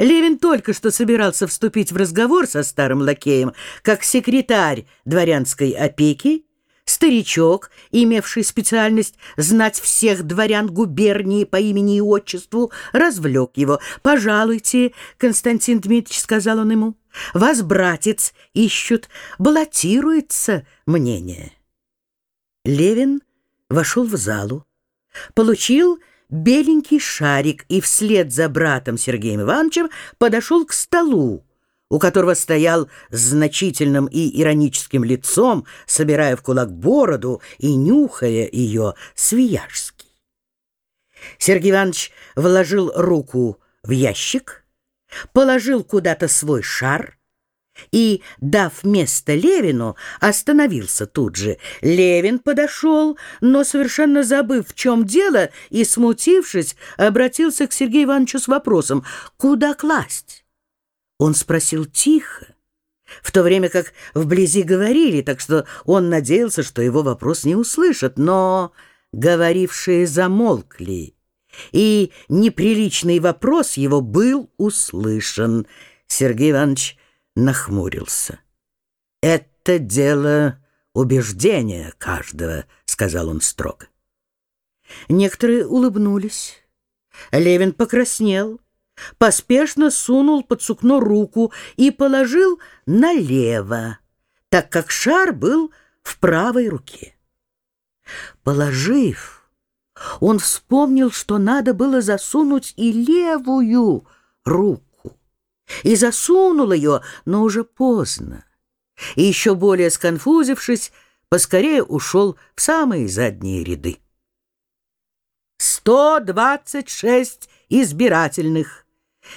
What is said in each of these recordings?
Левин только что собирался вступить в разговор со старым лакеем, как секретарь дворянской опеки, старичок, имевший специальность знать всех дворян губернии по имени и отчеству, развлек его. «Пожалуйте, Константин Дмитриевич», — сказал он ему, — «вас, братец, ищут, баллотируется мнение». Левин вошел в залу, получил беленький шарик и вслед за братом Сергеем Ивановичем подошел к столу, у которого стоял значительным и ироническим лицом, собирая в кулак бороду и нюхая ее Свияжский. Сергей Иванович вложил руку в ящик, положил куда-то свой шар — и, дав место Левину, остановился тут же. Левин подошел, но, совершенно забыв, в чем дело, и, смутившись, обратился к Сергею Ивановичу с вопросом «Куда класть?» Он спросил тихо, в то время как вблизи говорили, так что он надеялся, что его вопрос не услышат, но говорившие замолкли, и неприличный вопрос его был услышан. Сергей Иванович нахмурился. «Это дело убеждения каждого», — сказал он строго. Некоторые улыбнулись. Левин покраснел, поспешно сунул под сукно руку и положил налево, так как шар был в правой руке. Положив, он вспомнил, что надо было засунуть и левую руку и засунул ее, но уже поздно. И еще более сконфузившись, поскорее ушел в самые задние ряды. «Сто двадцать шесть избирательных!»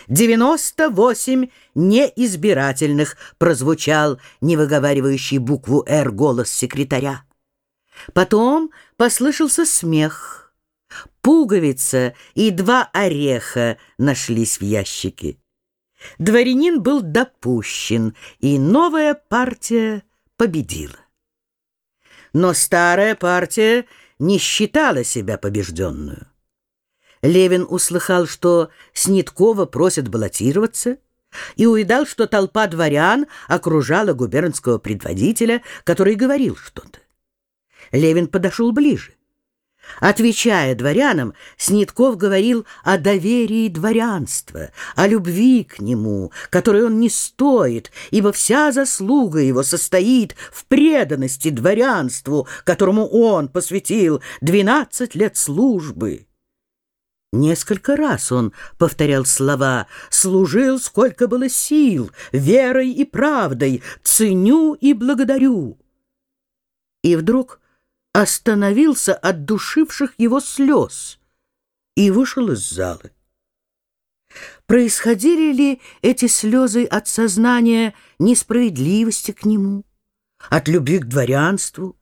«Девяносто восемь неизбирательных!» — прозвучал невыговаривающий букву «Р» голос секретаря. Потом послышался смех. Пуговица и два ореха нашлись в ящике. Дворянин был допущен, и новая партия победила. Но старая партия не считала себя побежденную. Левин услыхал, что Сниткова просят баллотироваться, и увидал, что толпа дворян окружала губернского предводителя, который говорил что-то. Левин подошел ближе. Отвечая дворянам, Снитков говорил о доверии дворянства, о любви к нему, которой он не стоит, ибо вся заслуга его состоит в преданности дворянству, которому он посвятил двенадцать лет службы. Несколько раз он повторял слова «служил, сколько было сил, верой и правдой, ценю и благодарю». И вдруг остановился от душивших его слез и вышел из залы. Происходили ли эти слезы от сознания несправедливости к нему, от любви к дворянству,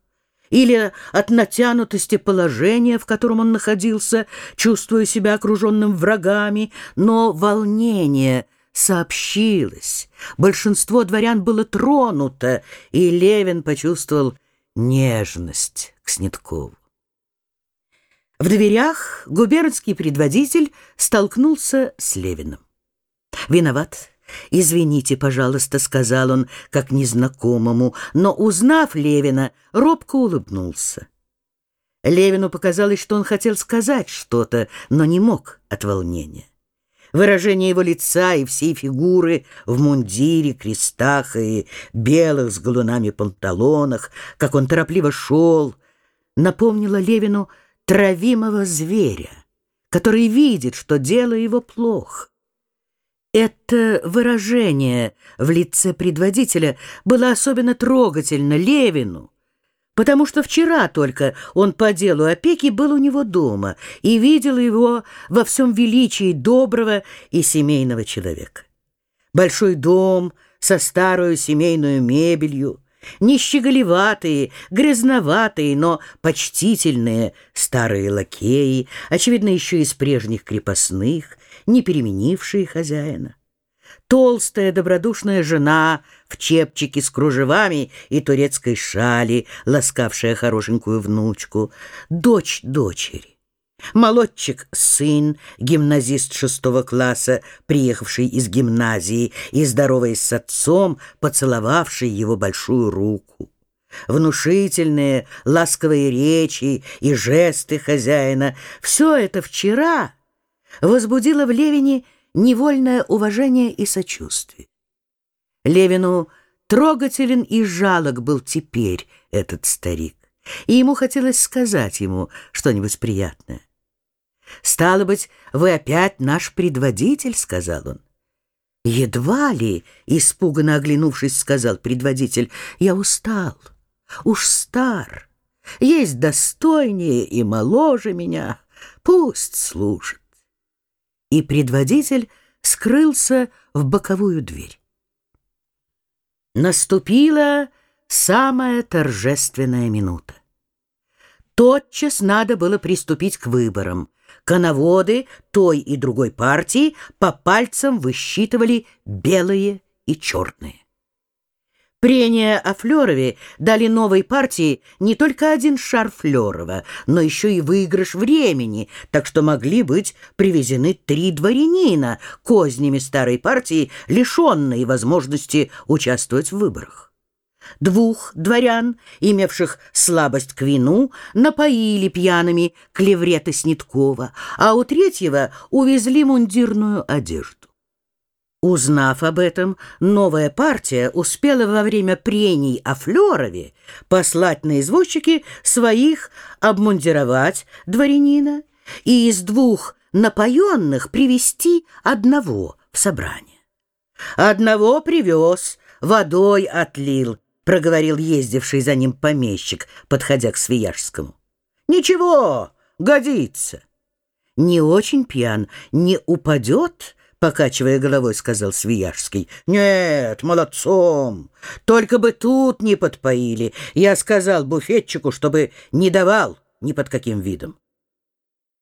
или от натянутости положения, в котором он находился, чувствуя себя окруженным врагами, но волнение сообщилось. Большинство дворян было тронуто, и Левин почувствовал нежность к Сниткову. В дверях губернский предводитель столкнулся с Левиным. «Виноват. Извините, пожалуйста», — сказал он, как незнакомому, но, узнав Левина, робко улыбнулся. Левину показалось, что он хотел сказать что-то, но не мог от волнения. Выражение его лица и всей фигуры в мундире, крестах и белых с галунами панталонах, как он торопливо шел, напомнило Левину травимого зверя, который видит, что дело его плохо. Это выражение в лице предводителя было особенно трогательно Левину, потому что вчера только он по делу опеки был у него дома и видел его во всем величии доброго и семейного человека. Большой дом со старую семейную мебелью, нищеголеватые, грязноватые, но почтительные старые лакеи, очевидно, еще из прежних крепостных, не переменившие хозяина толстая добродушная жена в чепчике с кружевами и турецкой шали, ласкавшая хорошенькую внучку, дочь дочери. Молодчик — сын, гимназист шестого класса, приехавший из гимназии и, здороваясь с отцом, поцеловавший его большую руку. Внушительные, ласковые речи и жесты хозяина — все это вчера возбудило в Левине невольное уважение и сочувствие. Левину трогателен и жалок был теперь этот старик, и ему хотелось сказать ему что-нибудь приятное. «Стало быть, вы опять наш предводитель», — сказал он. «Едва ли», — испуганно оглянувшись, сказал предводитель, — «я устал, уж стар, есть достойнее и моложе меня, пусть служит». И предводитель скрылся в боковую дверь. Наступила самая торжественная минута. Тотчас надо было приступить к выборам — Коноводы той и другой партии по пальцам высчитывали белые и черные. Прения о Флёрове дали новой партии не только один шар Флёрова, но еще и выигрыш времени, так что могли быть привезены три дворянина, кознями старой партии, лишенные возможности участвовать в выборах. Двух дворян, имевших слабость к вину, напоили пьяными клеврета Снеткова, а у третьего увезли мундирную одежду. Узнав об этом, новая партия успела во время прений о Флёрове послать на извозчики своих обмундировать дворянина и из двух напоенных привести одного в собрание. Одного привез, водой отлил, — проговорил ездивший за ним помещик, подходя к Свияжскому. «Ничего, годится». «Не очень пьян, не упадет?» — покачивая головой, сказал Свияжский. «Нет, молодцом. Только бы тут не подпоили. Я сказал буфетчику, чтобы не давал ни под каким видом».